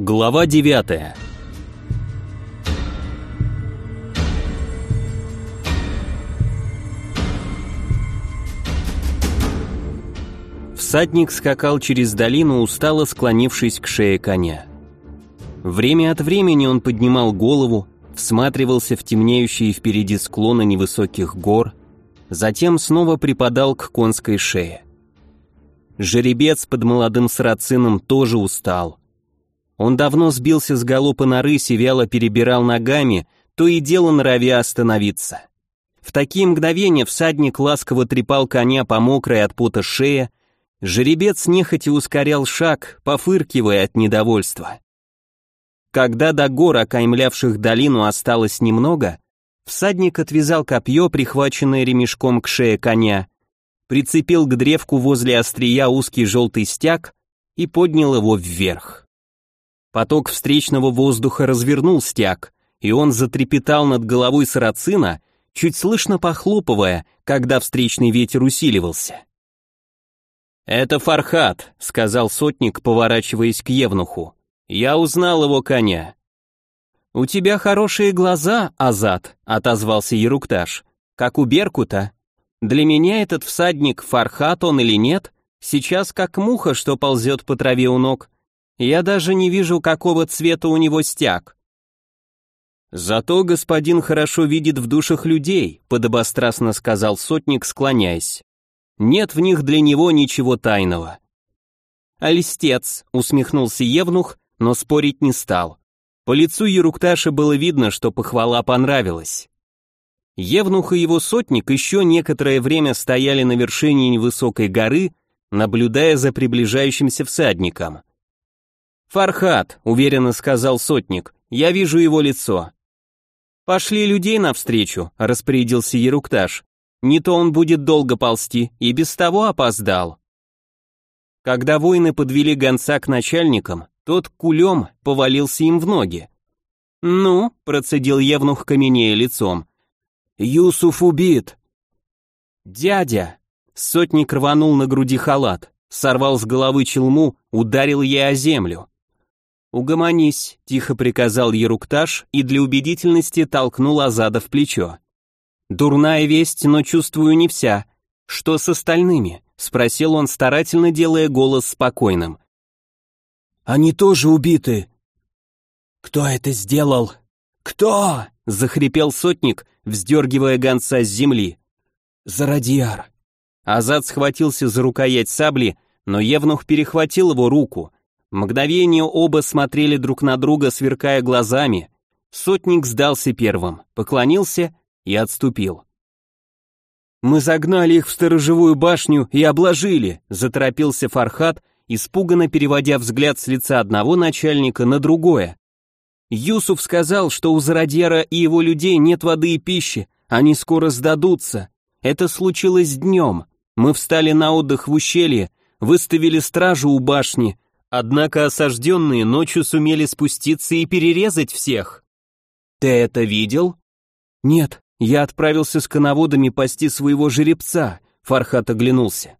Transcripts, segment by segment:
Глава 9 Всадник скакал через долину, устало склонившись к шее коня. Время от времени он поднимал голову, всматривался в темнеющие впереди склоны невысоких гор, затем снова припадал к конской шее. Жеребец под молодым сарацином тоже устал. Он давно сбился с галопа на рысь и вяло перебирал ногами, то и дело норовя остановиться. В такие мгновения всадник ласково трепал коня по мокрой от пота шее, жеребец нехотя ускорял шаг, пофыркивая от недовольства. Когда до гор, окаймлявших долину, осталось немного, всадник отвязал копье, прихваченное ремешком к шее коня, прицепил к древку возле острия узкий желтый стяг и поднял его вверх. Поток встречного воздуха развернул стяг, и он затрепетал над головой сарацина, чуть слышно похлопывая, когда встречный ветер усиливался. «Это Фархат», — сказал сотник, поворачиваясь к Евнуху. «Я узнал его коня». «У тебя хорошие глаза, Азат», — отозвался Ерукташ, — «как у Беркута». Для меня этот всадник Фархат он или нет, сейчас как муха, что ползет по траве у ног. Я даже не вижу, какого цвета у него стяг. Зато господин хорошо видит в душах людей, подобострастно сказал сотник, склоняясь. Нет в них для него ничего тайного. Альстец, усмехнулся Евнух, но спорить не стал. По лицу Ерукташа было видно, что похвала понравилась. Евнух и его сотник еще некоторое время стояли на вершине невысокой горы, наблюдая за приближающимся всадником. «Фархат», — уверенно сказал сотник, — «я вижу его лицо». «Пошли людей навстречу», — распорядился Ерукташ. «Не то он будет долго ползти, и без того опоздал». Когда воины подвели гонца к начальникам, тот кулем повалился им в ноги. «Ну», — процедил Евнух каменея лицом, Юсуф убит!» «Дядя!» Сотник рванул на груди халат, сорвал с головы челму, ударил ей о землю. «Угомонись», — тихо приказал Ерукташ и для убедительности толкнул Азада в плечо. «Дурная весть, но чувствую не вся. Что с остальными?» — спросил он, старательно делая голос спокойным. «Они тоже убиты». «Кто это сделал?» «Кто?» — захрипел сотник, вздергивая гонца с земли. «Зарадьяр!» Азад схватился за рукоять сабли, но Евнух перехватил его руку. Мгновение оба смотрели друг на друга, сверкая глазами. Сотник сдался первым, поклонился и отступил. «Мы загнали их в сторожевую башню и обложили», — заторопился Фархат, испуганно переводя взгляд с лица одного начальника на другое. Юсуф сказал, что у Зародьера и его людей нет воды и пищи, они скоро сдадутся. Это случилось днем. Мы встали на отдых в ущелье, выставили стражу у башни, однако осажденные ночью сумели спуститься и перерезать всех. Ты это видел? Нет, я отправился с коноводами пасти своего жеребца, Фархат оглянулся.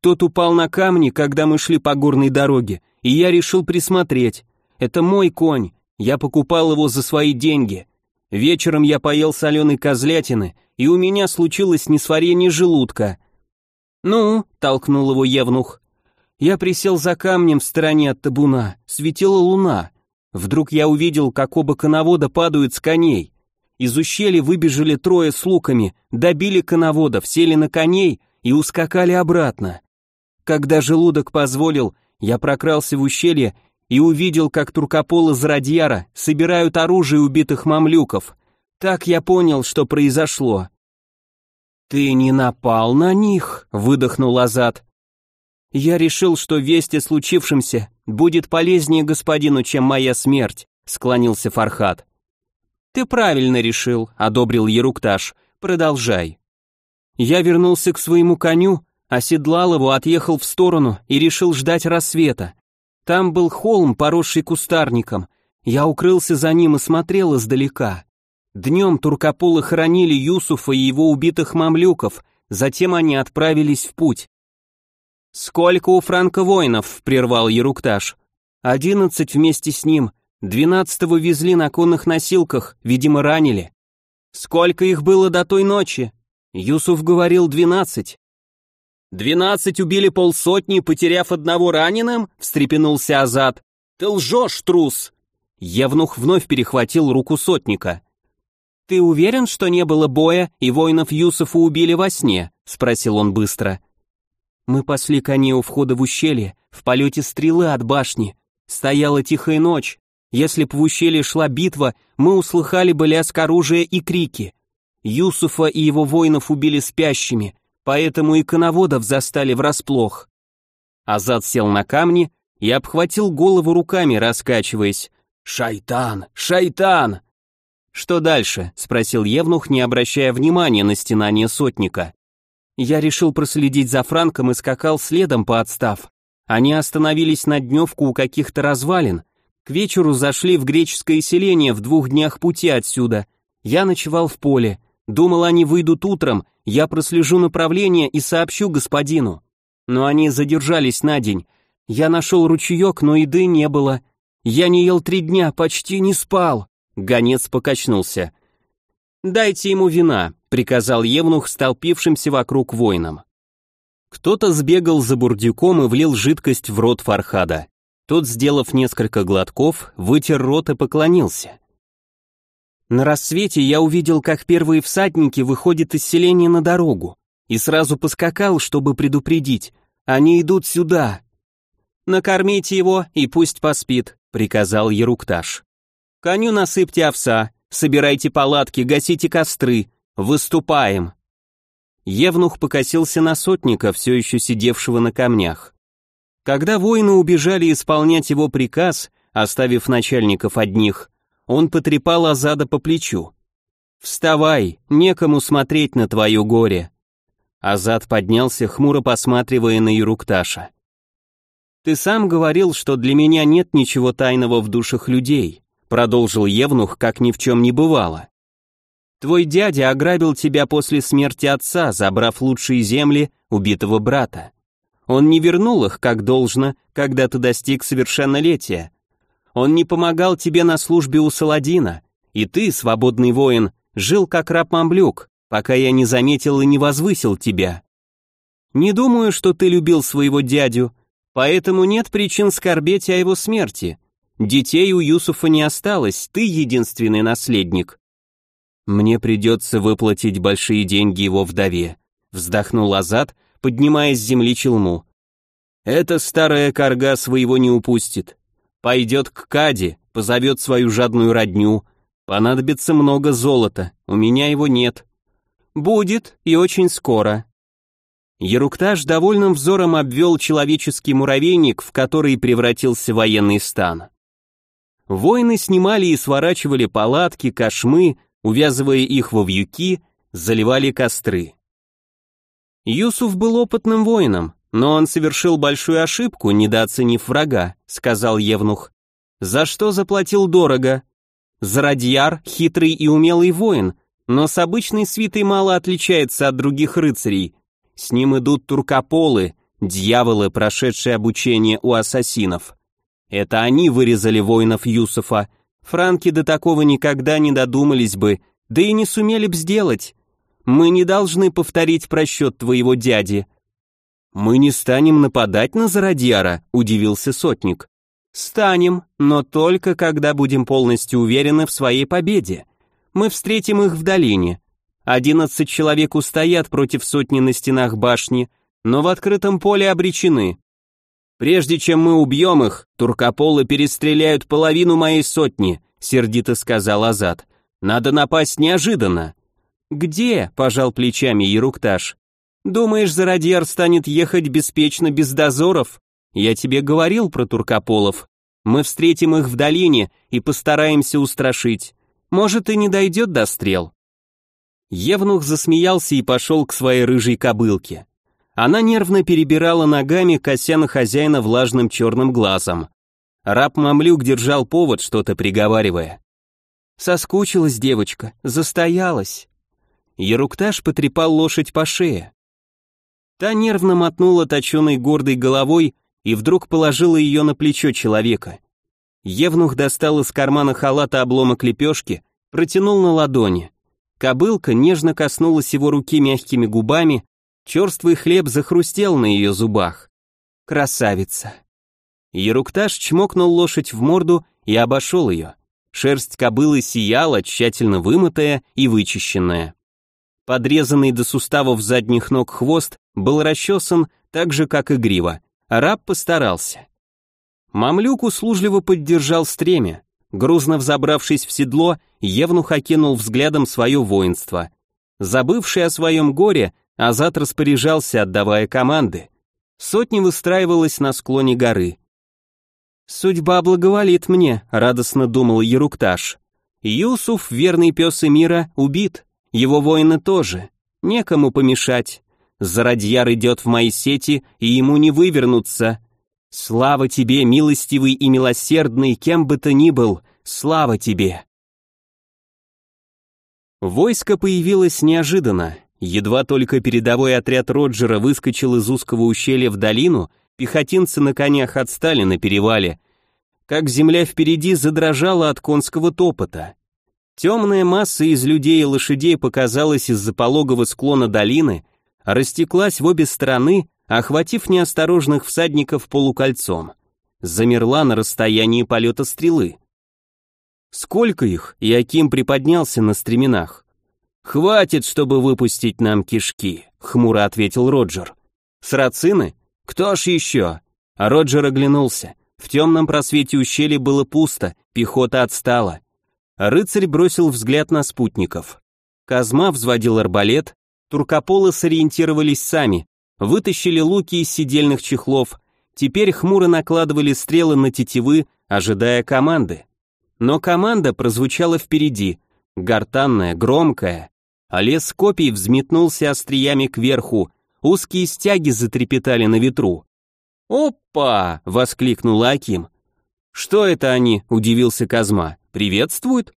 Тот упал на камни, когда мы шли по горной дороге, и я решил присмотреть. Это мой конь, я покупал его за свои деньги. Вечером я поел соленой козлятины, и у меня случилось несварение желудка. «Ну», — толкнул его Евнух. Я присел за камнем в стороне от табуна, светила луна. Вдруг я увидел, как оба коновода падают с коней. Из ущелья выбежали трое с луками, добили коноводов, сели на коней и ускакали обратно. Когда желудок позволил, я прокрался в ущелье и увидел, как туркополы Зрадьяра собирают оружие убитых мамлюков. Так я понял, что произошло. «Ты не напал на них?» — выдохнул Азат. «Я решил, что весть о случившемся будет полезнее господину, чем моя смерть», — склонился Фархат. «Ты правильно решил», — одобрил Ерукташ. «Продолжай». Я вернулся к своему коню, оседлал его, отъехал в сторону и решил ждать рассвета. Там был холм, поросший кустарником. Я укрылся за ним и смотрел издалека. Днем туркополы хоронили Юсуфа и его убитых мамлюков, затем они отправились в путь. «Сколько у Франка воинов?» — прервал Ерукташ. Одиннадцать вместе с ним, двенадцатого везли на конных носилках, видимо, ранили. Сколько их было до той ночи? Юсуф говорил двенадцать. «Двенадцать убили полсотни, потеряв одного раненым?» — встрепенулся Азат. «Ты лжешь, трус!» Евнух вновь перехватил руку сотника. «Ты уверен, что не было боя, и воинов Юсуфа убили во сне?» — спросил он быстро. «Мы пасли коней у входа в ущелье, в полете стрелы от башни. Стояла тихая ночь. Если б в ущелье шла битва, мы услыхали бы лязг оружия и крики. Юсуфа и его воинов убили спящими, поэтому и коноводов застали врасплох. Азад сел на камни и обхватил голову руками, раскачиваясь. «Шайтан! Шайтан!» «Что дальше?» — спросил Евнух, не обращая внимания на стенание сотника. Я решил проследить за Франком и скакал следом по отстав. Они остановились на дневку у каких-то развалин. К вечеру зашли в греческое селение в двух днях пути отсюда. Я ночевал в поле. Думал, они выйдут утром, я прослежу направление и сообщу господину. Но они задержались на день. Я нашел ручеек, но еды не было. Я не ел три дня, почти не спал. Гонец покачнулся. «Дайте ему вина», — приказал Евнух столпившимся вокруг воинам. Кто-то сбегал за бурдюком и влил жидкость в рот Фархада. Тот, сделав несколько глотков, вытер рот и поклонился. На рассвете я увидел, как первые всадники выходят из селения на дорогу, и сразу поскакал, чтобы предупредить. Они идут сюда. Накормите его и пусть поспит, приказал Ерукташ. Коню насыпьте овса, собирайте палатки, гасите костры, выступаем. Евнух покосился на сотника, все еще сидевшего на камнях. Когда воины убежали исполнять его приказ, оставив начальников одних, он потрепал Азада по плечу. «Вставай, некому смотреть на твое горе». Азад поднялся, хмуро посматривая на Ерукташа. «Ты сам говорил, что для меня нет ничего тайного в душах людей», продолжил Евнух, как ни в чем не бывало. «Твой дядя ограбил тебя после смерти отца, забрав лучшие земли убитого брата. Он не вернул их, как должно, когда ты достиг совершеннолетия, он не помогал тебе на службе у Саладина, и ты, свободный воин, жил как раб-мамлюк, пока я не заметил и не возвысил тебя. Не думаю, что ты любил своего дядю, поэтому нет причин скорбеть о его смерти. Детей у Юсуфа не осталось, ты единственный наследник. Мне придется выплатить большие деньги его вдове, вздохнул Азат, поднимая с земли челму. Эта старая корга своего не упустит. Пойдет к Каде, позовет свою жадную родню. Понадобится много золота, у меня его нет. Будет, и очень скоро. Ерукташ довольным взором обвел человеческий муравейник, в который превратился военный стан. Воины снимали и сворачивали палатки, кошмы, увязывая их во вьюки, заливали костры. Юсуф был опытным воином, но он совершил большую ошибку, недооценив врага, сказал Евнух. За что заплатил дорого? Зарадьяр — хитрый и умелый воин, но с обычной свитой мало отличается от других рыцарей. С ним идут туркополы, дьяволы, прошедшие обучение у ассасинов. Это они вырезали воинов Юсуфа. Франки до такого никогда не додумались бы, да и не сумели б сделать. Мы не должны повторить просчет твоего дяди, «Мы не станем нападать на Зародьяра», — удивился сотник. «Станем, но только когда будем полностью уверены в своей победе. Мы встретим их в долине. Одиннадцать человек устоят против сотни на стенах башни, но в открытом поле обречены. Прежде чем мы убьем их, туркополы перестреляют половину моей сотни», — сердито сказал Азат. «Надо напасть неожиданно». «Где?» — пожал плечами Ерукташ. Думаешь, Зародьяр станет ехать беспечно без дозоров? Я тебе говорил про туркополов. Мы встретим их в долине и постараемся устрашить. Может, и не дойдет до стрел». Евнух засмеялся и пошел к своей рыжей кобылке. Она нервно перебирала ногами, кося на хозяина влажным черным глазом. Раб-мамлюк держал повод, что-то приговаривая. Соскучилась девочка, застоялась. Ерукташ потрепал лошадь по шее. Та нервно мотнула точеной гордой головой и вдруг положила ее на плечо человека. Евнух достал из кармана халата обломок лепешки, протянул на ладони. Кобылка нежно коснулась его руки мягкими губами, черствый хлеб захрустел на ее зубах. Красавица. Ерукташ чмокнул лошадь в морду и обошел ее. Шерсть кобылы сияла, тщательно вымытая и вычищенная. Подрезанный до суставов задних ног хвост был расчесан так же, как и грива. Араб постарался. Мамлюк услужливо поддержал стремя. Грузно взобравшись в седло, Евнух окинул взглядом свое воинство. Забывший о своем горе, Азат распоряжался, отдавая команды. Сотня выстраивалась на склоне горы. «Судьба благоволит мне», — радостно думал Ерукташ. «Юсуф, верный пес Эмира, убит. Его воины тоже. Некому помешать. Зарадьяр идет в мои сети, и ему не вывернуться. Слава тебе, милостивый и милосердный, кем бы ты ни был, слава тебе!» Войско появилось неожиданно. Едва только передовой отряд Роджера выскочил из узкого ущелья в долину, пехотинцы на конях отстали на перевале, как земля впереди задрожала от конского топота. Темная масса из людей и лошадей показалась из-за пологого склона долины, растеклась в обе стороны, охватив неосторожных всадников полукольцом. Замерла на расстоянии полета стрелы. Сколько их? Яким приподнялся на стременах. «Хватит, чтобы выпустить нам кишки», — хмуро ответил Роджер. «Срацины? Кто ж еще?» А Роджер оглянулся. В темном просвете ущелья было пусто, пехота отстала. Рыцарь бросил взгляд на спутников. Казма взводил арбалет, туркополы сориентировались сами, вытащили луки из сидельных чехлов, теперь хмуро накладывали стрелы на тетивы, ожидая команды. Но команда прозвучала впереди, гортанная, громкая, а лес копий взметнулся остриями кверху, узкие стяги затрепетали на ветру. «Опа!» — воскликнул Аким. «Что это они?» — удивился Казма. «Приветствуют?»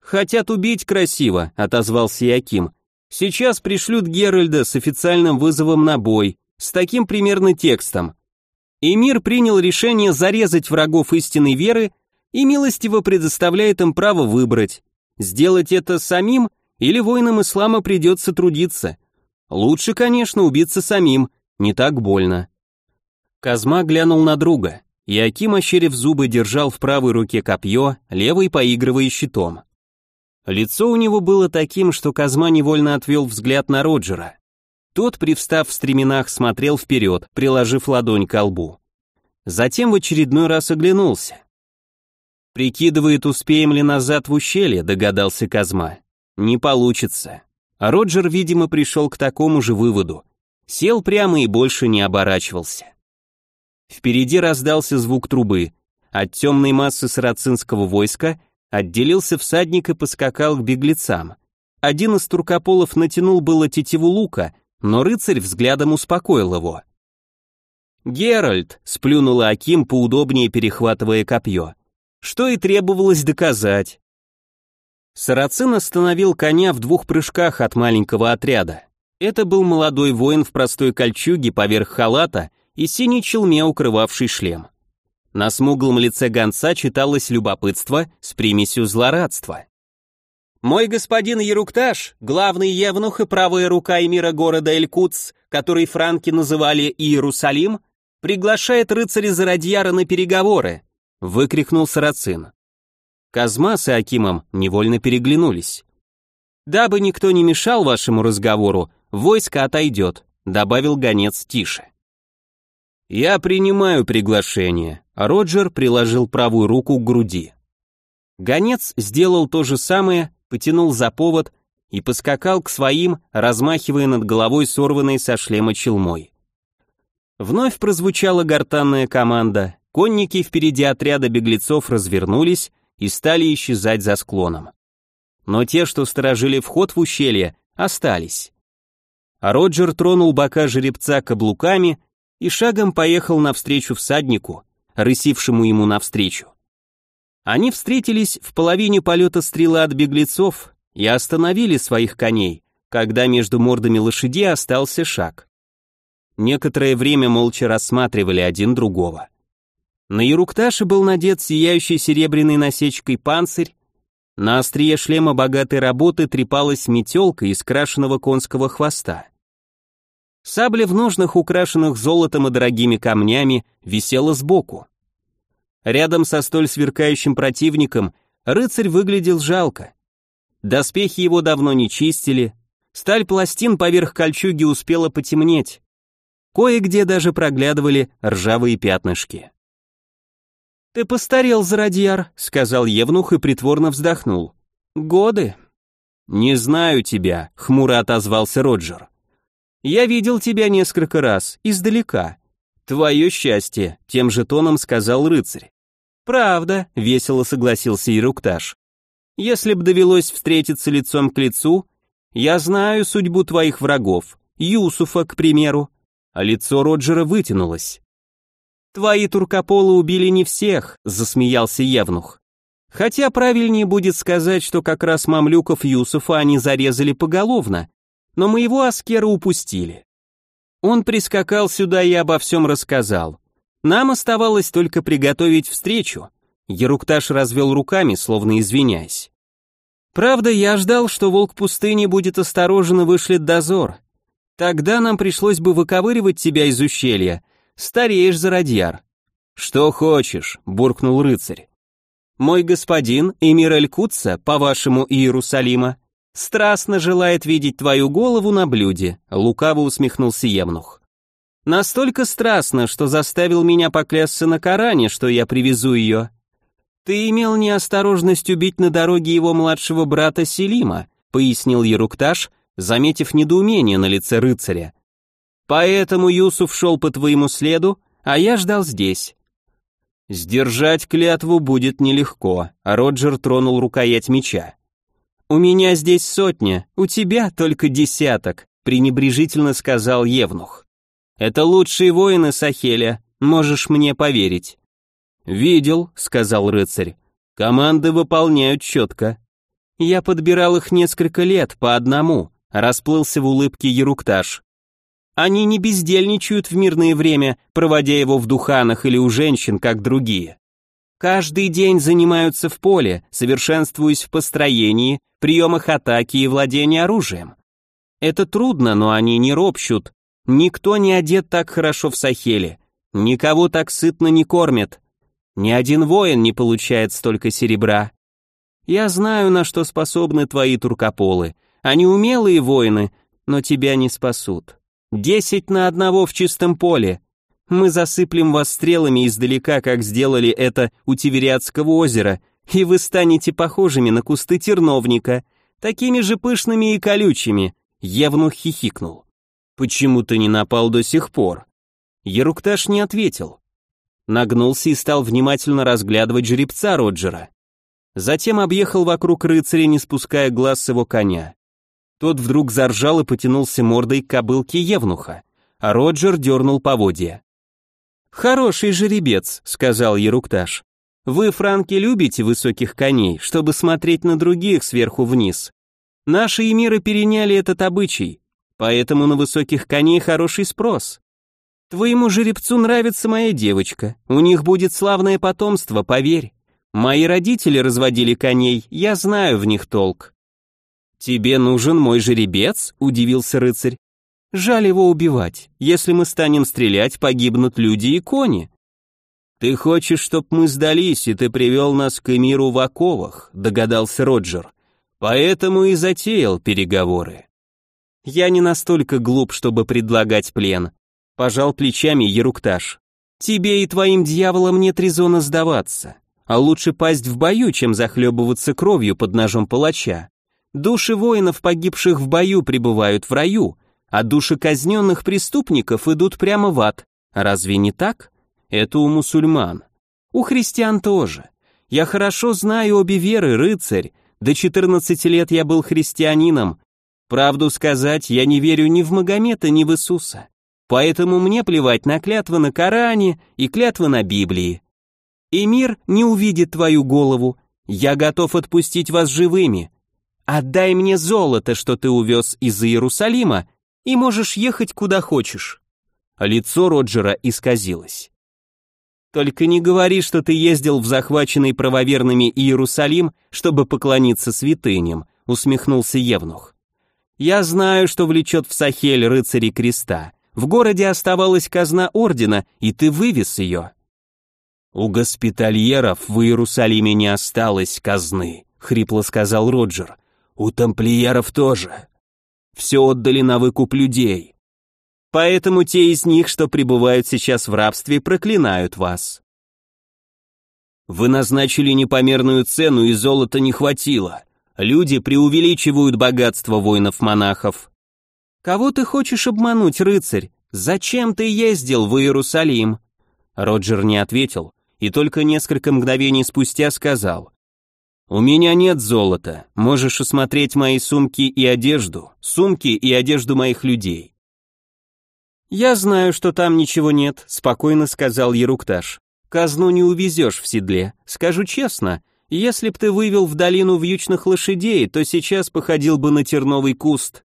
«Хотят убить красиво», — отозвался Яким. «Сейчас пришлют Геральда с официальным вызовом на бой, с таким примерно текстом. Эмир принял решение зарезать врагов истинной веры и милостиво предоставляет им право выбрать, сделать это самим или воинам ислама придется трудиться. Лучше, конечно, убиться самим, не так больно. Казма глянул на друга. и Аким, ощерив зубы, держал в правой руке копье, левой поигрывая щитом. Лицо у него было таким, что Казма невольно отвел взгляд на Роджера. Тот, привстав в стременах, смотрел вперед, приложив ладонь к лбу. Затем в очередной раз оглянулся. «Прикидывает, успеем ли назад в ущелье», — догадался Казма. «Не получится». А Роджер, видимо, пришел к такому же выводу. Сел прямо и больше не оборачивался. Впереди раздался звук трубы. От темной массы сарацинского войска отделился всадник и поскакал к беглецам. Один из туркополов натянул было тетиву лука, но рыцарь взглядом успокоил его. «Геральт!» — сплюнула Аким, поудобнее перехватывая копье. Что и требовалось доказать. Сарацин остановил коня в двух прыжках от маленького отряда. Это был молодой воин в простой кольчуге поверх халата и синей челме, укрывавший шлем. На смуглом лице гонца читалось любопытство с примесью злорадства. «Мой господин Ерукташ, главный евнух и правая рука эмира города Эль-Кутс, который франки называли Иерусалим, приглашает рыцаря Зарадьяра на переговоры», — выкрикнул Сарацин. Казма с Акимом невольно переглянулись. «Дабы никто не мешал вашему разговору, войско отойдет», — добавил гонец тише. «Я принимаю приглашение», Роджер приложил правую руку к груди. Гонец сделал то же самое, потянул за повод и поскакал к своим, размахивая над головой сорванной со шлема челмой. Вновь прозвучала гортанная команда, конники впереди отряда беглецов развернулись и стали исчезать за склоном. Но те, что сторожили вход в ущелье, остались. А Роджер тронул бока жеребца каблуками и шагом поехал навстречу всаднику, рысившему ему навстречу. Они встретились в половине полета стрелы от беглецов и остановили своих коней, когда между мордами лошадей остался шаг. Некоторое время молча рассматривали один другого. На Ерукташе был надет сияющий серебряной насечкой панцирь, на острие шлема богатой работы трепалась метелка из крашеного конского хвоста. Сабля в ножнах, украшенных золотом и дорогими камнями, висела сбоку. Рядом со столь сверкающим противником рыцарь выглядел жалко. Доспехи его давно не чистили, сталь пластин поверх кольчуги успела потемнеть. Кое-где даже проглядывали ржавые пятнышки. «Ты постарел, Зарадьяр», — сказал Евнух и притворно вздохнул. «Годы». «Не знаю тебя», — хмуро отозвался Роджер. «Я видел тебя несколько раз, издалека». «Твое счастье», — тем же тоном сказал рыцарь. «Правда», — весело согласился Ирукташ. «Если б довелось встретиться лицом к лицу, я знаю судьбу твоих врагов, Юсуфа, к примеру». А лицо Роджера вытянулось. «Твои туркополы убили не всех», — засмеялся Евнух. «Хотя правильнее будет сказать, что как раз мамлюков Юсуфа они зарезали поголовно, но моего Аскера упустили. Он прискакал сюда и обо всем рассказал. Нам оставалось только приготовить встречу». Ерукташ развел руками, словно извиняясь. «Правда, я ждал, что волк пустыни будет осторожен и вышлет дозор. Тогда нам пришлось бы выковыривать тебя из ущелья, Стареешь, Зародьяр. Что хочешь, буркнул рыцарь. Мой господин, эмир Эль-Кутса, по-вашему Иерусалима, страстно желает видеть твою голову на блюде, лукаво усмехнулся Евнух. Настолько страстно, что заставил меня поклясться на Коране, что я привезу ее. Ты имел неосторожность убить на дороге его младшего брата Селима, пояснил Ерукташ, заметив недоумение на лице рыцаря. Поэтому Юсуф шел по твоему следу, а я ждал здесь. Сдержать клятву будет нелегко, а Роджер тронул рукоять меча. У меня здесь сотня, у тебя только десяток, пренебрежительно сказал Евнух. Это лучшие воины Сахеля, можешь мне поверить. Видел, сказал рыцарь. Команды выполняют четко. Я подбирал их несколько лет по одному, расплылся в улыбке Ерукташ. Они не бездельничают в мирное время, проводя его в духанах или у женщин, как другие. Каждый день занимаются в поле, совершенствуясь в построении, приемах атаки и владении оружием. Это трудно, но они не ропщут. Никто не одет так хорошо в Сахеле, никого так сытно не кормят. Ни один воин не получает столько серебра. Я знаю, на что способны твои туркополы. Они умелые воины, но тебя не спасут. Десять на одного в чистом поле. Мы засыплем вас стрелами издалека, как сделали это у Тивериадского озера, и вы станете похожими на кусты терновника, такими же пышными и колючими. Евнух хихикнул. Почему ты не напал до сих пор? Ерукташ не ответил. Нагнулся и стал внимательно разглядывать жеребца Роджера. Затем объехал вокруг рыцаря, не спуская глаз с его коня. Тот вдруг заржал и потянулся мордой к кобылке Евнуха, а Роджер дернул поводья. «Хороший жеребец», — сказал Ерукташ. «Вы, франки, любите высоких коней, чтобы смотреть на других сверху вниз. Наши эмиры переняли этот обычай, поэтому на высоких коней хороший спрос. Твоему жеребцу нравится моя девочка, у них будет славное потомство, поверь. Мои родители разводили коней, я знаю в них толк. «Тебе нужен мой жеребец?» – удивился рыцарь. «Жаль его убивать. Если мы станем стрелять, погибнут люди и кони». «Ты хочешь, чтоб мы сдались, и ты привел нас к миру в оковах», – догадался Роджер. «Поэтому и затеял переговоры». «Я не настолько глуп, чтобы предлагать плен», – пожал плечами Ерукташ. «Тебе и твоим дьяволам нет резона сдаваться, а лучше пасть в бою, чем захлебываться кровью под ножом палача. Души воинов, погибших в бою, пребывают в раю, а души казненных преступников идут прямо в ад. Разве не так? Это у мусульман. У христиан тоже. Я хорошо знаю обе веры, рыцарь. До 14 лет я был христианином. Правду сказать, я не верю ни в Магомета, ни в Иисуса. Поэтому мне плевать на клятвы на Коране и клятвы на Библии. И мир не увидит твою голову. Я готов отпустить вас живыми, «Отдай мне золото, что ты увез из Иерусалима, и можешь ехать куда хочешь». Лицо Роджера исказилось. Только не говори, что ты ездил в захваченный правоверными Иерусалим, чтобы поклониться святыням, усмехнулся Евнух. Я знаю, что влечет в Сахель рыцари креста. В городе оставалась казна ордена, и ты вывез ее. У госпитальеров в Иерусалиме не осталось казны, хрипло сказал Роджер. У тамплиеров тоже. Все отдали на выкуп людей. Поэтому те из них, что пребывают сейчас в рабстве, проклинают вас. Вы назначили непомерную цену, и золота не хватило. Люди преувеличивают богатство воинов-монахов. Кого ты хочешь обмануть, рыцарь? Зачем ты ездил в Иерусалим? Роджер не ответил и только несколько мгновений спустя сказал: «У меня нет золота, можешь осмотреть мои сумки и одежду, сумки и одежду моих людей. «Я знаю, что там ничего нет», — спокойно сказал Ерукташ. «Казну не увезешь в седле. Скажу честно, если б ты вывел в долину вьючных лошадей, то сейчас походил бы на терновый куст.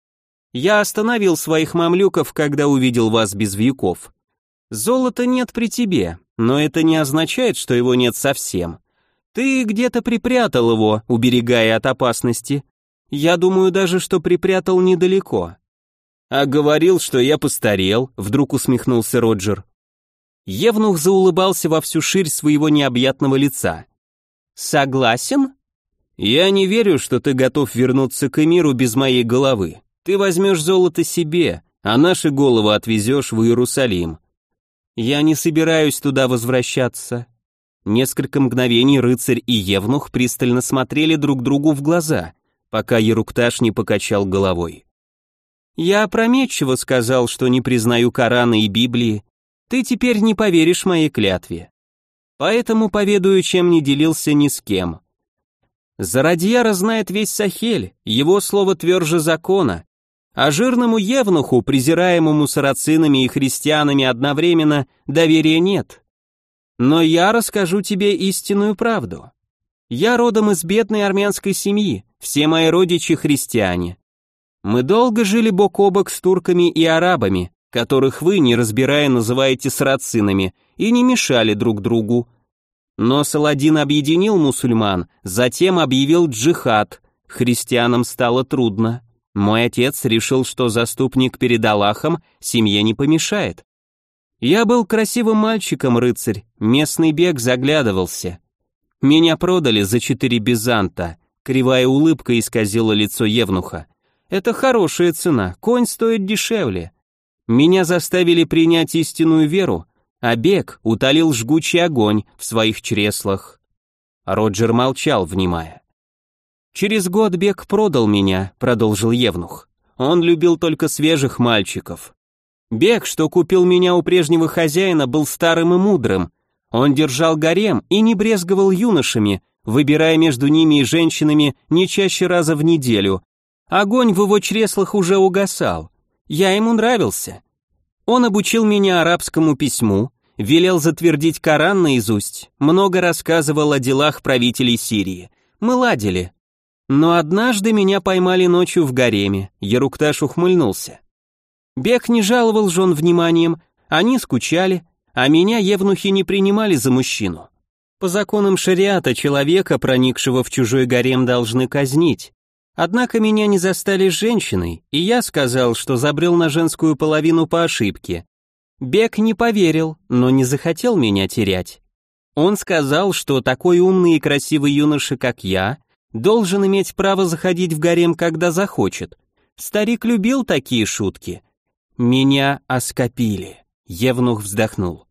Я остановил своих мамлюков, когда увидел вас без вьюков. Золота нет при тебе, но это не означает, что его нет совсем. Ты где-то припрятал его, уберегая от опасности. Я думаю даже, что припрятал недалеко. «А говорил, что я постарел», — вдруг усмехнулся Роджер. Евнух заулыбался во всю ширь своего необъятного лица. «Согласен?» «Я не верю, что ты готов вернуться к Эмиру без моей головы. Ты возьмешь золото себе, а наши головы отвезешь в Иерусалим». «Я не собираюсь туда возвращаться». Несколько мгновений рыцарь и Евнух пристально смотрели друг другу в глаза, пока Ерукташ не покачал головой. Я опрометчиво сказал, что не признаю Корана и Библии. Ты теперь не поверишь моей клятве. Поэтому поведаю, чем не делился ни с кем. Зарадьяра знает весь Сахель, его слово тверже закона, а жирному евнуху, презираемому сарацинами и христианами одновременно, доверия нет. Но я расскажу тебе истинную правду. Я родом из бедной армянской семьи, все мои родичи христиане. Мы долго жили бок о бок с турками и арабами, которых вы, не разбирая, называете сарацинами, и не мешали друг другу. Но Саладин объединил мусульман, затем объявил джихад. Христианам стало трудно. Мой отец решил, что заступник перед Аллахом семье не помешает. Я был красивым мальчиком, рыцарь, местный бег заглядывался. Меня продали за четыре бизанта. Кривая улыбка исказила лицо Евнуха. Это хорошая цена, конь стоит дешевле. Меня заставили принять истинную веру, а бег утолил жгучий огонь в своих чреслах. Роджер молчал, внимая. «Через год Бег продал меня», — продолжил Евнух. «Он любил только свежих мальчиков. Бег, что купил меня у прежнего хозяина, был старым и мудрым. Он держал гарем и не брезговал юношами, выбирая между ними и женщинами не чаще раза в неделю, Огонь в его чреслах уже угасал. Я ему нравился. Он обучил меня арабскому письму, велел затвердить Коран наизусть, много рассказывал о делах правителей Сирии. Мы ладили. Но однажды меня поймали ночью в гареме, Ерукташ ухмыльнулся. Бег не жаловал жен вниманием, они скучали, а меня евнухи не принимали за мужчину. По законам шариата человека, проникшего в чужой гарем, должны казнить. Однако меня не застали с женщиной, и я сказал, что забрел на женскую половину по ошибке. Бек не поверил, но не захотел меня терять. Он сказал, что такой умный и красивый юноша, как я, должен иметь право заходить в гарем, когда захочет. Старик любил такие шутки. Меня оскопили. Евнух вздохнул.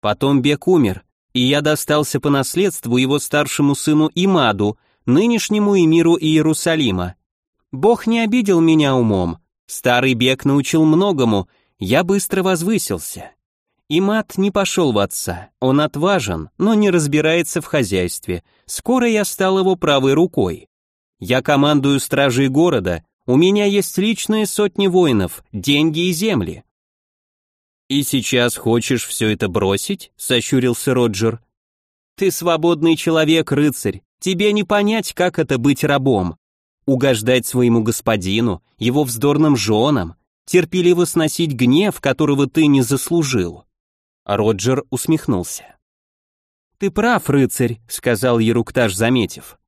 Потом Бек умер, и я достался по наследству его старшему сыну Имаду, нынешнему эмиру Иерусалима. Бог не обидел меня умом, старый бег научил многому, я быстро возвысился. Имат не пошел в отца, он отважен, но не разбирается в хозяйстве, скоро я стал его правой рукой. Я командую стражей города, у меня есть личные сотни воинов, деньги и земли. «И сейчас хочешь все это бросить?» — сощурился Роджер. «Ты свободный человек, рыцарь, Тебе не понять, как это быть рабом. Угождать своему господину, его вздорным женам, терпеливо сносить гнев, которого ты не заслужил. Роджер усмехнулся. «Ты прав, рыцарь», — сказал Ерукташ, заметив.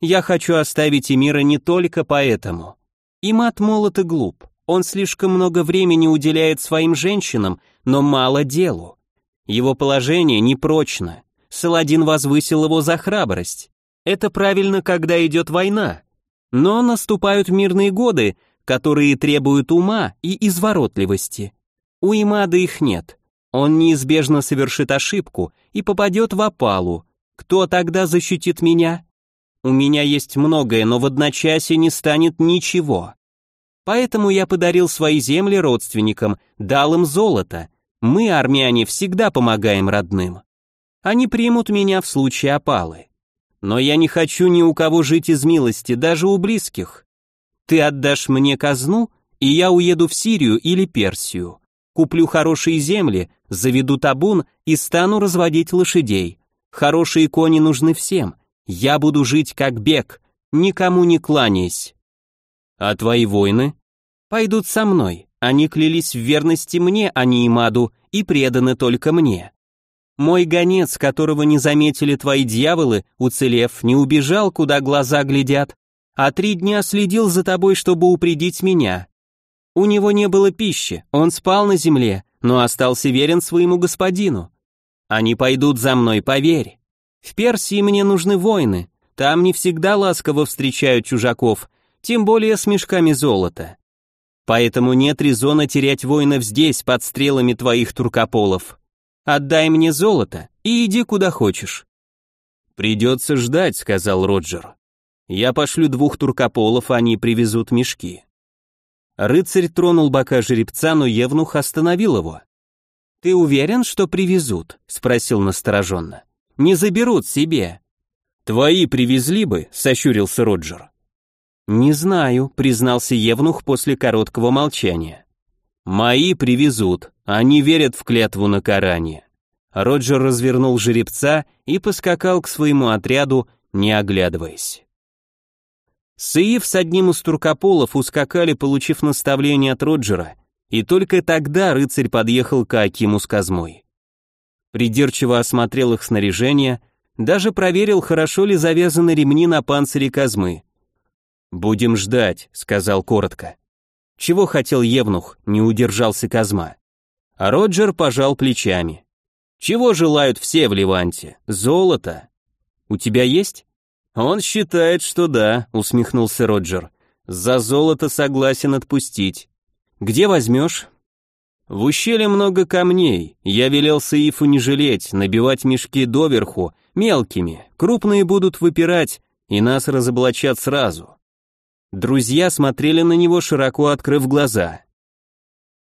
«Я хочу оставить Эмира не только поэтому. Имат молод и глуп. Он слишком много времени уделяет своим женщинам, но мало делу. Его положение непрочно. Саладин возвысил его за храбрость. Это правильно, когда идет война. Но наступают мирные годы, которые требуют ума и изворотливости. У Имада их нет. Он неизбежно совершит ошибку и попадет в опалу. Кто тогда защитит меня? У меня есть многое, но в одночасье не станет ничего. Поэтому я подарил свои земли родственникам, дал им золото. Мы, армяне, всегда помогаем родным. Они примут меня в случае опалы. Но я не хочу ни у кого жить из милости, даже у близких. Ты отдашь мне казну, и я уеду в Сирию или Персию. Куплю хорошие земли, заведу табун и стану разводить лошадей. Хорошие кони нужны всем. Я буду жить как бег, никому не кланяясь. А твои воины? Пойдут со мной. Они клялись в верности мне, а не Имаду, и преданы только мне. Мой гонец, которого не заметили твои дьяволы, уцелев, не убежал, куда глаза глядят, а три дня следил за тобой, чтобы упредить меня. У него не было пищи, он спал на земле, но остался верен своему господину. Они пойдут за мной, поверь. В Персии мне нужны воины, там не всегда ласково встречают чужаков, тем более с мешками золота. Поэтому нет резона терять воинов здесь, под стрелами твоих туркополов. Отдай мне золото и иди куда хочешь». «Придется ждать», — сказал Роджер. «Я пошлю двух туркополов, они привезут мешки». Рыцарь тронул бока жеребца, но Евнух остановил его. «Ты уверен, что привезут?» — спросил настороженно. «Не заберут себе». «Твои привезли бы», — сощурился Роджер. «Не знаю», — признался Евнух после короткого молчания. «Мои привезут, они верят в клятву на Коране». Роджер развернул жеребца и поскакал к своему отряду, не оглядываясь. Саив с одним из туркополов ускакали, получив наставление от Роджера, и только тогда рыцарь подъехал к Акиму с Казмой. Придирчиво осмотрел их снаряжение, даже проверил, хорошо ли завязаны ремни на панцире Казмы. «Будем ждать», — сказал коротко. Чего хотел Евнух, не удержался Казма. А Роджер пожал плечами. Чего желают все в Ливанте? Золото. У тебя есть? Он считает, что да, усмехнулся Роджер. За золото согласен отпустить. Где возьмешь? В ущелье много камней. Я велел Саифу не жалеть, набивать мешки доверху, мелкими. Крупные будут выпирать, и нас разоблачат сразу. Друзья смотрели на него, широко открыв глаза.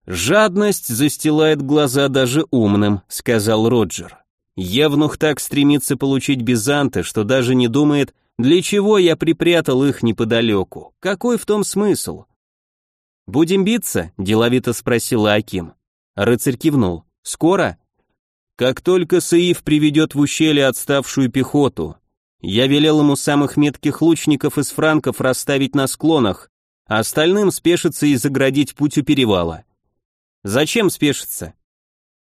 «Жадность застилает глаза даже умным», — сказал Роджер. «Евнух так стремится получить Бизанты, что даже не думает, для чего я припрятал их неподалеку. Какой в том смысл?» «Будем биться?» — деловито спросила Аким. Рыцарь кивнул. «Скоро?» «Как только Саиф приведет в ущелье отставшую пехоту, я велел ему самых метких лучников из франков расставить на склонах, а остальным спешиться и заградить путь у перевала. Зачем спешиться?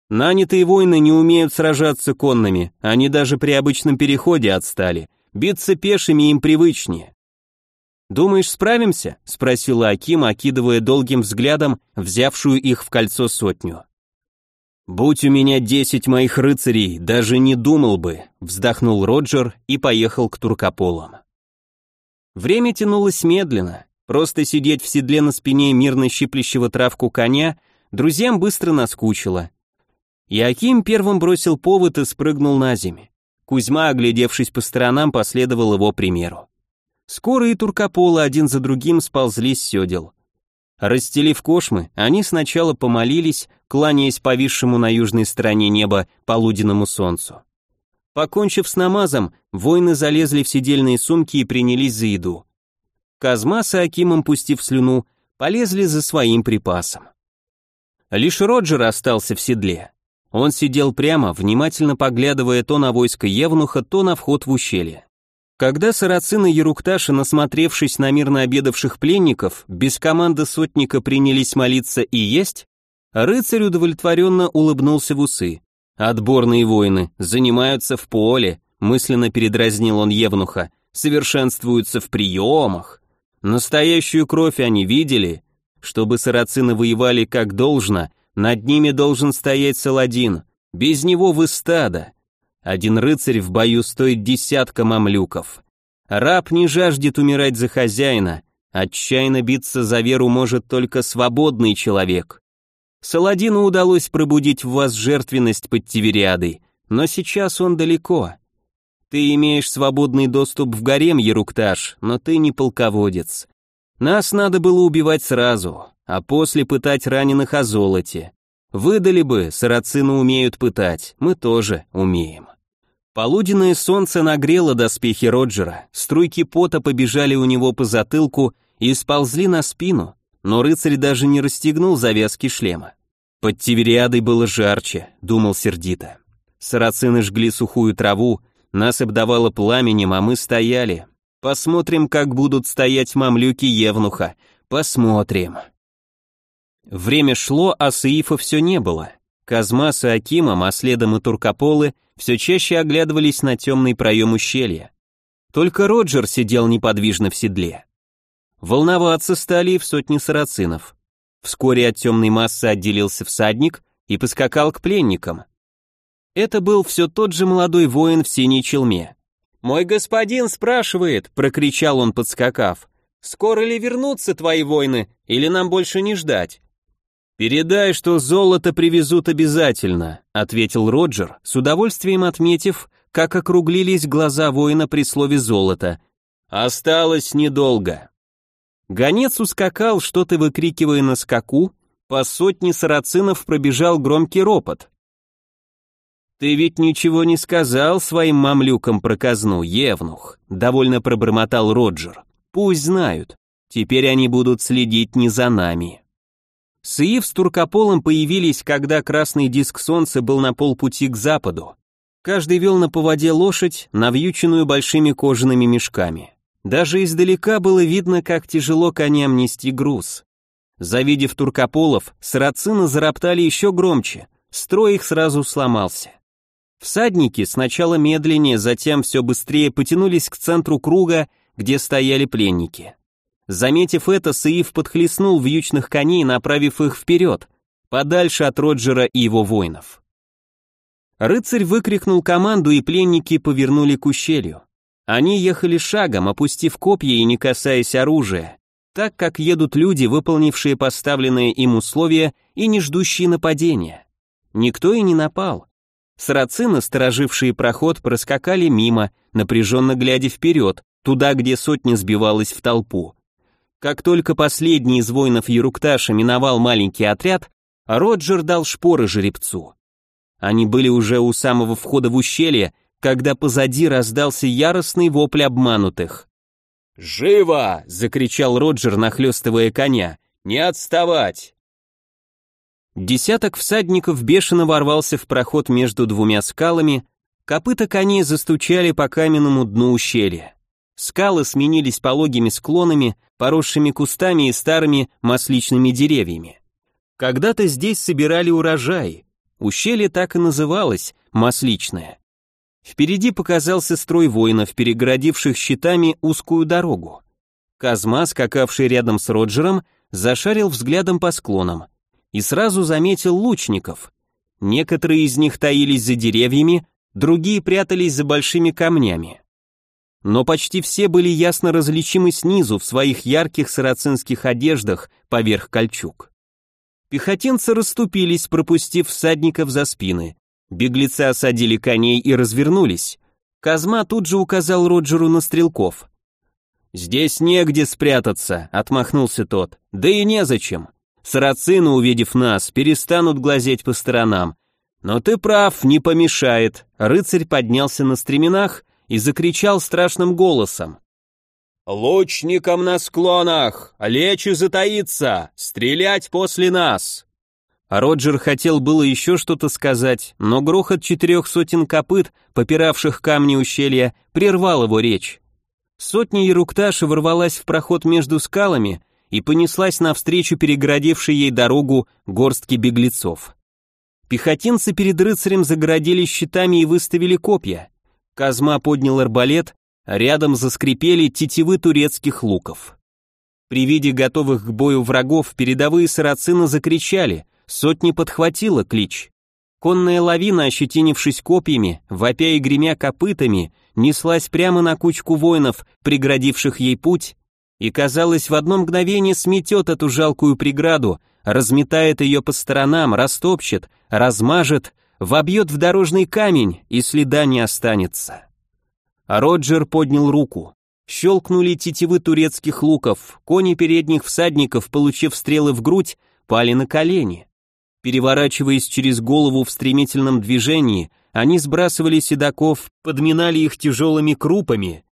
Нанятые воины не умеют сражаться конными, они даже при обычном переходе отстали. Биться пешими им привычнее. «Думаешь, справимся?» — спросила Аким, окидывая долгим взглядом взявшую их в кольцо сотню. «Будь у меня десять моих рыцарей, даже не думал бы», вздохнул Роджер и поехал к туркополам. Время тянулось медленно, просто сидеть в седле на спине мирно щиплющего травку коня друзьям быстро наскучило. Яким первым бросил повод и спрыгнул на землю. Кузьма, оглядевшись по сторонам, последовал его примеру. Скоро и туркополы один за другим сползли с седел. Расстелив кошмы, они сначала помолились, кланяясь повисшему на южной стороне неба полуденному солнцу. Покончив с намазом, воины залезли в сидельные сумки и принялись за еду. Казма с Акимом, пустив слюну, полезли за своим припасом. Лишь Роджер остался в седле. Он сидел прямо, внимательно поглядывая то на войско Евнуха, то на вход в ущелье. Когда сарацины Ерукташа, насмотревшись на мирно обедавших пленников, без команды сотника принялись молиться и есть, рыцарь удовлетворенно улыбнулся в усы. Отборные воины занимаются в поле, мысленно передразнил он Евнуха, совершенствуются в приемах. Настоящую кровь они видели. Чтобы сарацины воевали как должно, над ними должен стоять Саладин. Без него вы стадо. Один рыцарь в бою стоит десятка мамлюков. Раб не жаждет умирать за хозяина, отчаянно биться за веру может только свободный человек. Саладину удалось пробудить в вас жертвенность под Тивериадой, но сейчас он далеко. Ты имеешь свободный доступ в гарем, Ерукташ, но ты не полководец. Нас надо было убивать сразу, а после пытать раненых о золоте. Выдали бы, сарацины умеют пытать, мы тоже умеем. Полуденное солнце нагрело доспехи Роджера, струйки пота побежали у него по затылку и сползли на спину, но рыцарь даже не расстегнул завязки шлема. Под Тивериадой было жарче, думал сердито. Сарацины жгли сухую траву, нас обдавало пламенем, а мы стояли. Посмотрим, как будут стоять мамлюки Евнуха. Посмотрим. Время шло, а Саифа все не было. Казма с Акимом, а следом и Туркополы все чаще оглядывались на темный проем ущелья. Только Роджер сидел неподвижно в седле. Волноваться стали и в сотни сарацинов. Вскоре от темной массы отделился всадник и поскакал к пленникам. Это был все тот же молодой воин в синей челме. «Мой господин спрашивает», — прокричал он, подскакав, «скоро ли вернутся твои воины, или нам больше не ждать?» «Передай, что золото привезут обязательно», — ответил Роджер, с удовольствием отметив, как округлились глаза воина при слове «золото». «Осталось недолго». Гонец ускакал, что-то выкрикивая на скаку, по сотне сарацинов пробежал громкий ропот. «Ты ведь ничего не сказал своим мамлюкам про казну, Евнух», — довольно пробормотал Роджер. «Пусть знают. Теперь они будут следить не за нами». Саив с Туркополом появились, когда красный диск солнца был на полпути к западу. Каждый вел на поводе лошадь, навьюченную большими кожаными мешками. Даже издалека было видно, как тяжело коням нести груз. Завидев туркополов, сарацины зароптали еще громче, строй их сразу сломался. Всадники сначала медленнее, затем все быстрее потянулись к центру круга, где стояли пленники. Заметив это, Саиф подхлестнул вьючных коней, направив их вперед, подальше от Роджера и его воинов. Рыцарь выкрикнул команду, и пленники повернули к ущелью. Они ехали шагом, опустив копья и не касаясь оружия, так как едут люди, выполнившие поставленные им условия и не ждущие нападения. Никто и не напал. Сарацины, сторожившие проход, проскакали мимо, напряженно глядя вперед, туда, где сотня сбивалась в толпу. Как только последний из воинов Ерукташа миновал маленький отряд, Роджер дал шпоры жеребцу. Они были уже у самого входа в ущелье, когда позади раздался яростный вопль обманутых. «Живо!» — закричал Роджер, нахлестывая коня. «Не отставать!» Десяток всадников бешено ворвался в проход между двумя скалами, копыта коней застучали по каменному дну ущелья. Скалы сменились пологими склонами, поросшими кустами и старыми масличными деревьями. Когда-то здесь собирали урожай. Ущелье так и называлось – масличное. Впереди показался строй воинов, перегородивших щитами узкую дорогу. Казма, скакавший рядом с Роджером, зашарил взглядом по склонам и сразу заметил лучников. Некоторые из них таились за деревьями, другие прятались за большими камнями. Но почти все были ясно различимы снизу в своих ярких сарацинских одеждах поверх кольчуг. Пехотинцы расступились, пропустив всадников за спины. Беглецы осадили коней и развернулись. Казма тут же указал Роджеру на стрелков. «Здесь негде спрятаться», — отмахнулся тот. «Да и незачем. Сарацины, увидев нас, перестанут глазеть по сторонам. Но ты прав, не помешает». Рыцарь поднялся на стременах и закричал страшным голосом. «Лучникам на склонах! Лечь и затаиться! Стрелять после нас!» А Роджер хотел было еще что-то сказать, но грохот четырех сотен копыт, попиравших камни ущелья, прервал его речь. Сотня Ерукташи ворвалась в проход между скалами и понеслась навстречу перегородившей ей дорогу горстки беглецов. Пехотинцы перед рыцарем загородили щитами и выставили копья. Казма поднял арбалет, а рядом заскрипели тетивы турецких луков. При виде готовых к бою врагов передовые сарацины закричали, сотни подхватила клич. Конная лавина, ощетинившись копьями, вопя и гремя копытами, неслась прямо на кучку воинов, преградивших ей путь, и, казалось, в одно мгновение сметет эту жалкую преграду, разметает ее по сторонам, растопчет, размажет, вобьет в дорожный камень, и следа не останется. Роджер поднял руку. Щелкнули тетивы турецких луков, кони передних всадников, получив стрелы в грудь, пали на колени. Переворачиваясь через голову в стремительном движении, они сбрасывали седаков, подминали их тяжелыми крупами,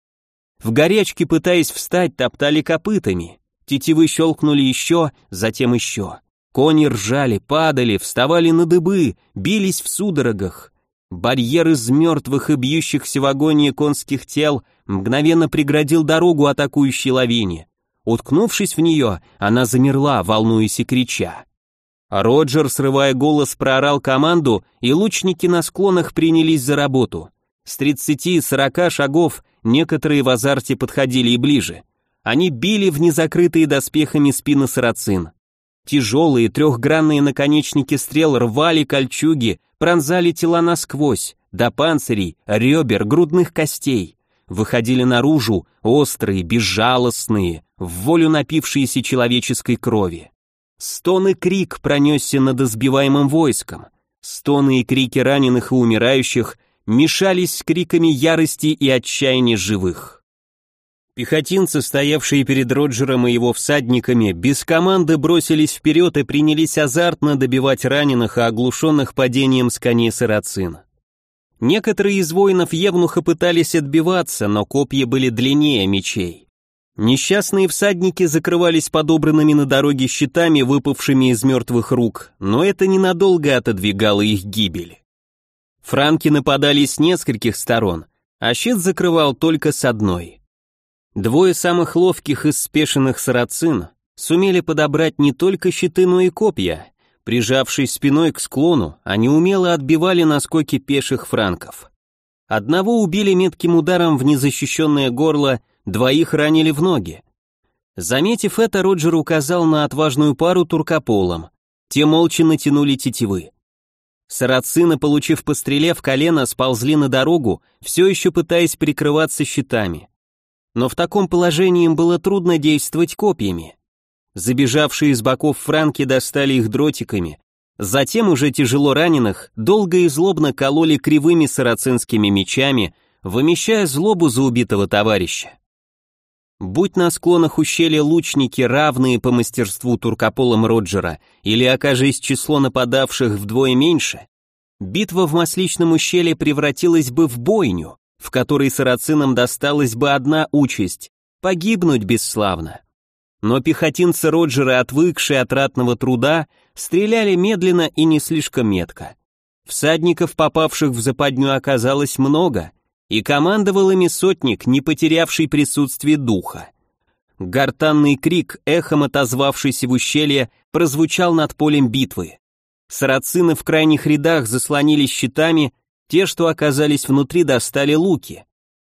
в горячке, пытаясь встать, топтали копытами. Тетивы щелкнули еще, затем еще. Кони ржали, падали, вставали на дыбы, бились в судорогах. Барьер из мертвых и бьющихся в агонии конских тел мгновенно преградил дорогу атакующей лавине. Уткнувшись в нее, она замерла, волнуясь и крича. Роджер, срывая голос, проорал команду, и лучники на склонах принялись за работу. С 30-40 шагов некоторые в азарте подходили и ближе. Они били в незакрытые доспехами спины сарацин. Тяжелые трехгранные наконечники стрел рвали кольчуги, пронзали тела насквозь, до панцирей, ребер, грудных костей. Выходили наружу, острые, безжалостные, в волю напившиеся человеческой крови. Стон и крик пронесся над избиваемым войском. Стоны и крики раненых и умирающих мешались с криками ярости и отчаяния живых. Пехотинцы, стоявшие перед Роджером и его всадниками, без команды бросились вперед и принялись азартно добивать раненых и оглушенных падением с коней сарацин. Некоторые из воинов Евнуха пытались отбиваться, но копья были длиннее мечей. Несчастные всадники закрывались подобранными на дороге щитами, выпавшими из мертвых рук, но это ненадолго отодвигало их гибель. Франки нападали с нескольких сторон, а щит закрывал только с одной. Двое самых ловких и спешенных сарацин сумели подобрать не только щиты, но и копья. Прижавшись спиной к склону, они умело отбивали наскоки пеших франков. Одного убили метким ударом в незащищенное горло, двоих ранили в ноги. Заметив это, Роджер указал на отважную пару туркополом. Те молча натянули тетивы. Сарацины, получив по стреле в колено, сползли на дорогу, все еще пытаясь прикрываться щитами. Но в таком положении им было трудно действовать копьями. Забежавшие из боков франки достали их дротиками, затем уже тяжело раненых долго и злобно кололи кривыми сарацинскими мечами, вымещая злобу за убитого товарища. Будь на склонах ущелья лучники, равные по мастерству туркополам Роджера, или окажись число нападавших вдвое меньше, битва в Масличном ущелье превратилась бы в бойню, в которой сарацинам досталась бы одна участь — погибнуть бесславно. Но пехотинцы Роджера, отвыкшие от ратного труда, стреляли медленно и не слишком метко. Всадников, попавших в западню, оказалось много, и командовал ими сотник, не потерявший присутствие духа. Гортанный крик, эхом отозвавшийся в ущелье, прозвучал над полем битвы. Сарацины в крайних рядах заслонились щитами, те, что оказались внутри, достали луки.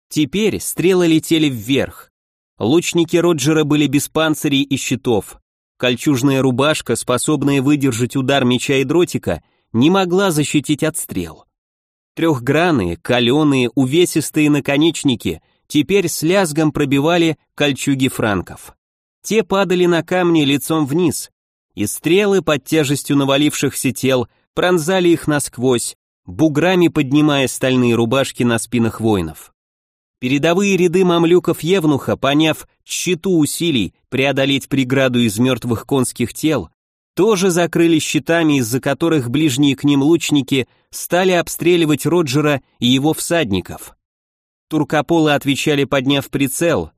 Теперь стрелы летели вверх. Лучники Роджера были без панцирей и щитов. Кольчужная рубашка, способная выдержать удар меча и дротика, не могла защитить от стрел. Трехгранные, каленые, увесистые наконечники теперь с лязгом пробивали кольчуги франков. Те падали на камни лицом вниз, и стрелы под тяжестью навалившихся тел пронзали их насквозь, буграми поднимая стальные рубашки на спинах воинов. Передовые ряды мамлюков-евнуха, поняв щиту усилий преодолеть преграду из мертвых конских тел, тоже закрыли щитами, из-за которых ближние к ним лучники стали обстреливать Роджера и его всадников. Туркополы отвечали, подняв прицел,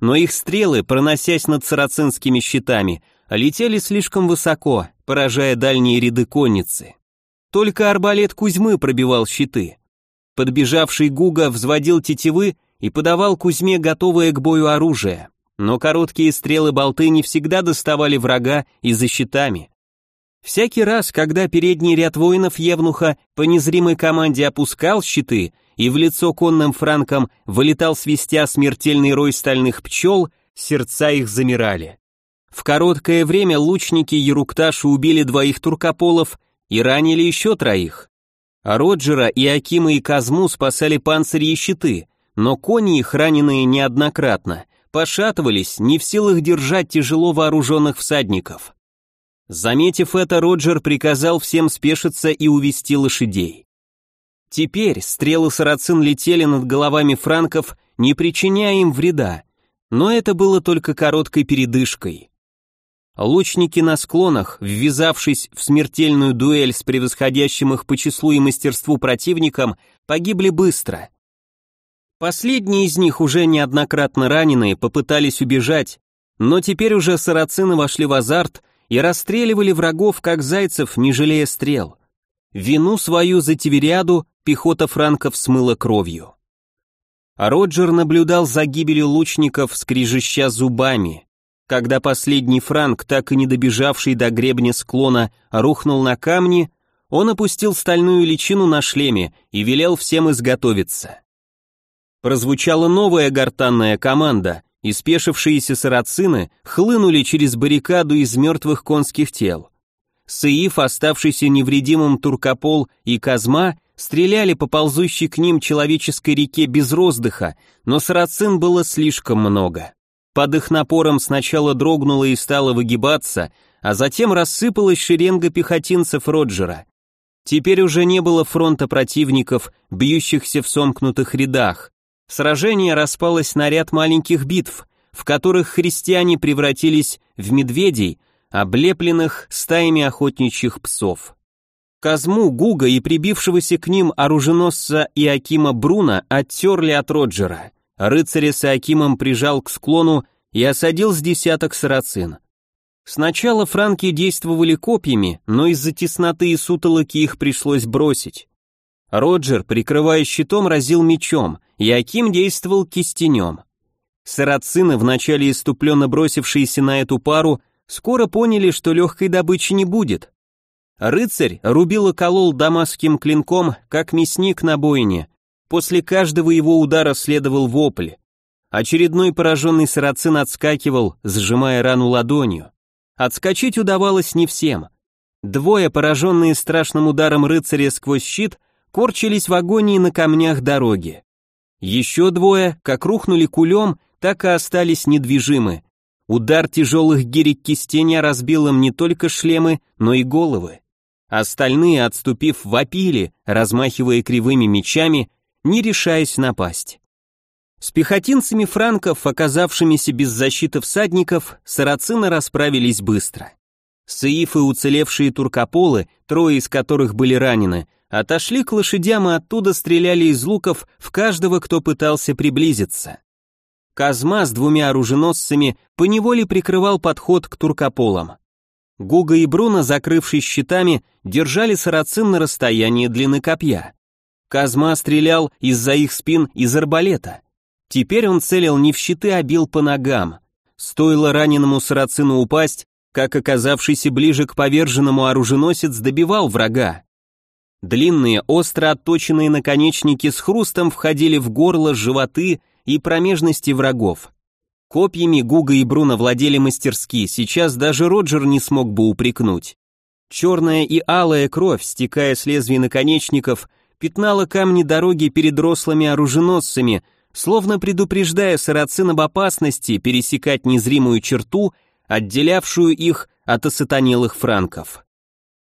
но их стрелы, проносясь над сарацинскими щитами, летели слишком высоко, поражая дальние ряды конницы. Только арбалет Кузьмы пробивал щиты. Подбежавший Гуга взводил тетивы и подавал Кузьме готовое к бою оружие но короткие стрелы-болты не всегда доставали врага и за щитами. Всякий раз, когда передний ряд воинов Евнуха по незримой команде опускал щиты, и в лицо конным франкам вылетал свистя смертельный рой стальных пчел, сердца их замирали. В короткое время лучники Ерукташа убили двоих туркополов и ранили еще троих. А Роджера, и Акима и Казму спасали панцири и щиты, но кони их, раненые неоднократно, пошатывались, не в силах держать тяжело вооруженных всадников. Заметив это, Роджер приказал всем спешиться и увести лошадей. Теперь стрелы сарацин летели над головами франков, не причиняя им вреда, но это было только короткой передышкой. Лучники на склонах, ввязавшись в смертельную дуэль с превосходящим их по числу и мастерству противником, погибли быстро. Последние из них, уже неоднократно раненые, попытались убежать, но теперь уже сарацины вошли в азарт и расстреливали врагов, как зайцев, не жалея стрел. Вину свою за Тивериаду пехота франков смыла кровью. Роджер наблюдал за гибелью лучников, скрижища зубами. Когда последний франк, так и не добежавший до гребня склона, рухнул на камни, он опустил стальную личину на шлеме и велел всем изготовиться. Прозвучала новая гортанная команда, и спешившиеся сарацины хлынули через баррикаду из мертвых конских тел. Саиф, оставшийся невредимым Туркопол и Казма стреляли по ползущей к ним человеческой реке без роздыха, но сарацин было слишком много. Под их напором сначала дрогнула и стала выгибаться, а затем рассыпалась шеренга пехотинцев Роджера. Теперь уже не было фронта противников, бьющихся в сомкнутых рядах. Сражение распалось на ряд маленьких битв, в которых христиане превратились в медведей, облепленных стаями охотничьих псов. Казму, Гуга и прибившегося к ним оруженосца Иакима Бруна оттерли от Роджера. Рыцаря с Иакимом прижал к склону и осадил с десяток сарацин. Сначала франки действовали копьями, но из-за тесноты и сутолоки их пришлось бросить. Роджер, прикрывая щитом, разил мечом, Иаким действовал кистенем. Сарацины, вначале иступленно бросившиеся на эту пару, скоро поняли, что легкой добычи не будет. Рыцарь рубил и колол дамасским клинком, как мясник на бойне. После каждого его удара следовал вопль. Очередной пораженный сарацин отскакивал, сжимая рану ладонью. Отскочить удавалось не всем. Двое, пораженные страшным ударом рыцаря сквозь щит, корчились в агонии на камнях дороги. Еще двое, как рухнули кулем, так и остались недвижимы. Удар тяжелых гирек кистеня разбил им не только шлемы, но и головы. Остальные, отступив, вопили, размахивая кривыми мечами, не решаясь напасть. С пехотинцами франков, оказавшимися без защиты всадников, сарацины расправились быстро. Саифы уцелевшие туркополы, трое из которых были ранены, отошли к лошадям и оттуда стреляли из луков в каждого, кто пытался приблизиться. Казма с двумя оруженосцами поневоле прикрывал подход к туркополам. Гуга и Бруно, закрывшись щитами, держали сарацин на расстоянии длины копья. Казма стрелял из-за их спин из арбалета. Теперь он целил не в щиты, а бил по ногам. Стоило раненому сарацину упасть, как оказавшийся ближе к поверженному оруженосец добивал врага. Длинные, остро отточенные наконечники с хрустом входили в горло, животы и промежности врагов. Копьями Гуга и Бруно владели мастерски, сейчас даже Роджер не смог бы упрекнуть. Черная и алая кровь, стекая с лезвий наконечников, пятнала камни дороги перед рослыми оруженосцами, словно предупреждая сарацин об опасности пересекать незримую черту, отделявшую их от осатанелых франков.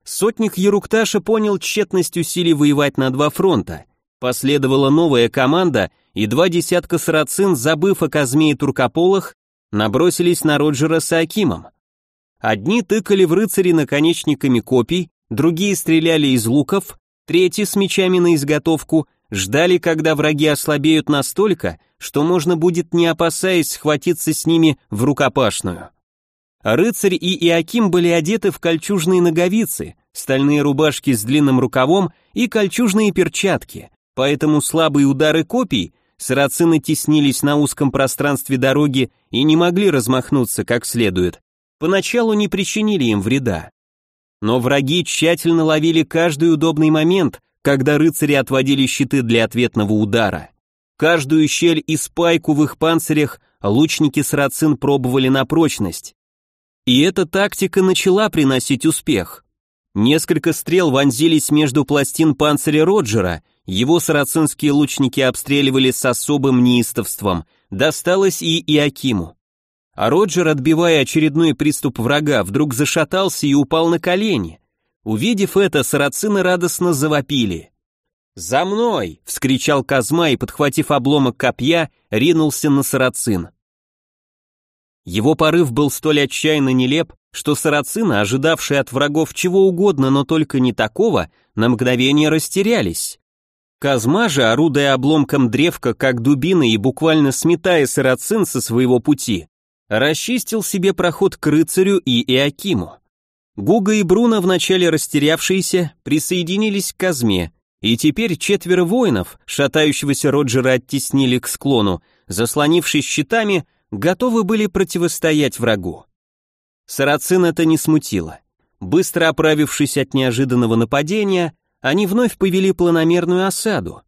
Сотник Ерукташа понял тщетность усилий воевать на два фронта. Последовала новая команда, и два десятка сарацин, забыв о Казме и Туркополах, набросились на Роджера с Акимом. Одни тыкали в рыцари наконечниками копий, другие стреляли из луков, третьи с мечами на изготовку ждали, когда враги ослабеют настолько, что можно будет, не опасаясь, схватиться с ними в рукопашную. Рыцарь и Иаким были одеты в кольчужные ноговицы, стальные рубашки с длинным рукавом и кольчужные перчатки, поэтому слабые удары копий Сарацины теснились на узком пространстве дороги и не могли размахнуться как следует. Поначалу не причинили им вреда. Но враги тщательно ловили каждый удобный момент, когда рыцари отводили щиты для ответного удара. Каждую щель и спайку в их панцирях лучники сарацин пробовали на прочность. И эта тактика начала приносить успех. Несколько стрел вонзились между пластин панциря Роджера, его сарацинские лучники обстреливали с особым неистовством, досталось и Иакиму. А Роджер, отбивая очередной приступ врага, вдруг зашатался и упал на колени. Увидев это, сарацины радостно завопили. «За мной!» — вскричал Казма и, подхватив обломок копья, ринулся на сарацин. Его порыв был столь отчаянно нелеп, что сарацины, ожидавшие от врагов чего угодно, но только не такого, на мгновение растерялись. Казма же, орудуя обломком древка, как дубина и буквально сметая сарацин со своего пути, расчистил себе проход к рыцарю и Иакиму. Гуга и Бруно, вначале растерявшиеся, присоединились к Казме, и теперь четверо воинов, шатающегося Роджера оттеснили к склону, заслонившись щитами, готовы были противостоять врагу. Сарацин это не смутило. Быстро оправившись от неожиданного нападения, они вновь повели планомерную осаду.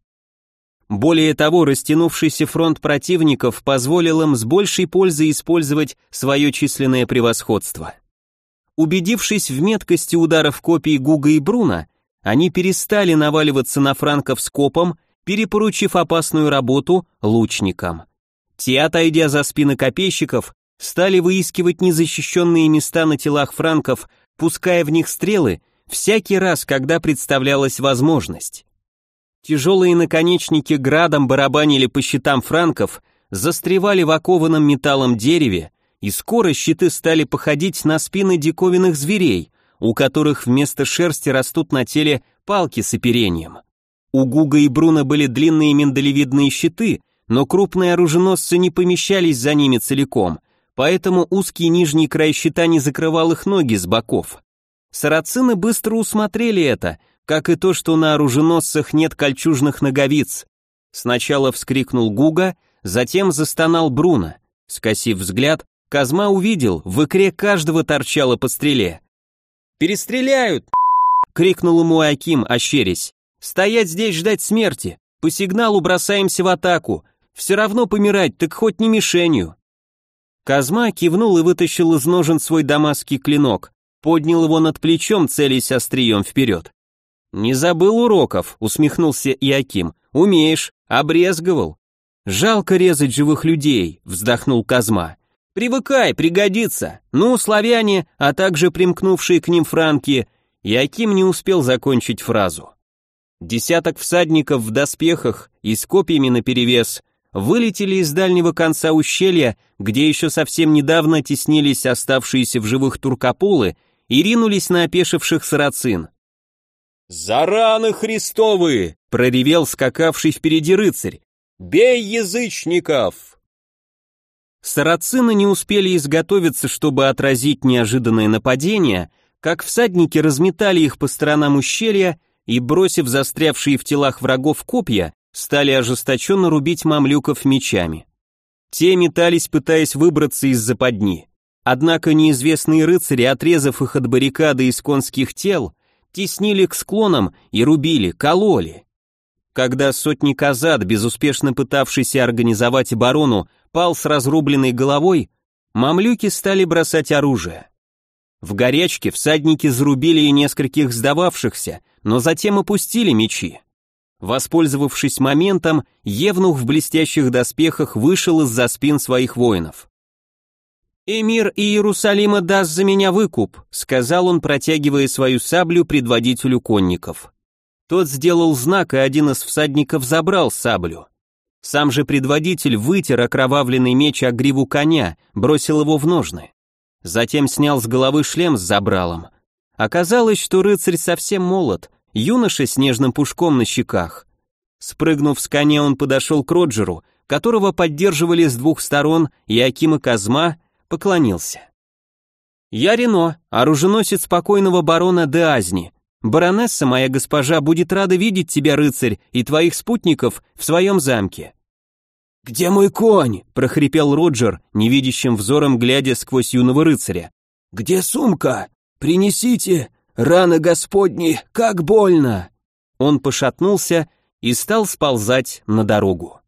Более того, растянувшийся фронт противников позволил им с большей пользой использовать свое численное превосходство. Убедившись в меткости ударов копий Гуга и Бруна, они перестали наваливаться на франков скопом, перепоручив опасную работу лучникам. Те, отойдя за спины копейщиков, стали выискивать незащищенные места на телах франков, пуская в них стрелы всякий раз, когда представлялась возможность. Тяжелые наконечники градом барабанили по щитам франков, застревали в окованном металлом дереве, и скоро щиты стали походить на спины диковинных зверей, у которых вместо шерсти растут на теле палки с оперением. У Гуга и Бруна были длинные миндалевидные щиты, но крупные оруженосцы не помещались за ними целиком, поэтому узкий нижний край щита не закрывал их ноги с боков. Сарацины быстро усмотрели это, как и то, что на оруженосцах нет кольчужных ноговиц. Сначала вскрикнул Гуга, затем застонал Бруно. Скосив взгляд, Казма увидел, в икре каждого торчало по стреле. «Перестреляют!» — крикнул ему Аким, ощерясь. «Стоять здесь ждать смерти! По сигналу бросаемся в атаку! Все равно помирать, так хоть не мишенью!» Казма кивнул и вытащил из ножен свой дамасский клинок, поднял его над плечом, целясь острием вперед. «Не забыл уроков», — усмехнулся Иаким. «Умеешь, обрезговал». «Жалко резать живых людей», — вздохнул Казма. «Привыкай, пригодится. Ну, славяне, а также примкнувшие к ним франки». Иаким не успел закончить фразу. Десяток всадников в доспехах и с копьями наперевес вылетели из дальнего конца ущелья, где еще совсем недавно теснились оставшиеся в живых туркопулы, и ринулись на опешивших сарацин. «За раны Христовы!» — проревел скакавший впереди рыцарь. «Бей язычников!» Сарацины не успели изготовиться, чтобы отразить неожиданное нападение, как всадники разметали их по сторонам ущелья и, бросив застрявшие в телах врагов копья, стали ожесточенно рубить мамлюков мечами. Те метались, пытаясь выбраться из западни. Однако неизвестные рыцари, отрезав их от баррикады из конских тел, теснили к склонам и рубили, кололи. Когда сотник Азад, безуспешно пытавшийся организовать оборону, пал с разрубленной головой, мамлюки стали бросать оружие. В горячке всадники зарубили и нескольких сдававшихся, но затем опустили мечи. Воспользовавшись моментом, Евнух в блестящих доспехах вышел из-за спин своих воинов. «Эмир Иерусалима даст за меня выкуп», сказал он, протягивая свою саблю предводителю конников. Тот сделал знак, и один из всадников забрал саблю. Сам же предводитель вытер окровавленный меч о гриву коня, бросил его в ножны. Затем снял с головы шлем с забралом. Оказалось, что рыцарь совсем молод, юноша с нежным пушком на щеках. Спрыгнув с коня, он подошел к Роджеру, которого поддерживали с двух сторон и Акима Казма, поклонился. «Я Рено, оруженосец спокойного барона де Азни. Баронесса, моя госпожа, будет рада видеть тебя, рыцарь, и твоих спутников в своем замке». «Где мой конь?» – прохрипел Роджер, невидящим взором глядя сквозь юного рыцаря. «Где сумка? Принесите! Раны Господни, как больно!» Он пошатнулся и стал сползать на дорогу.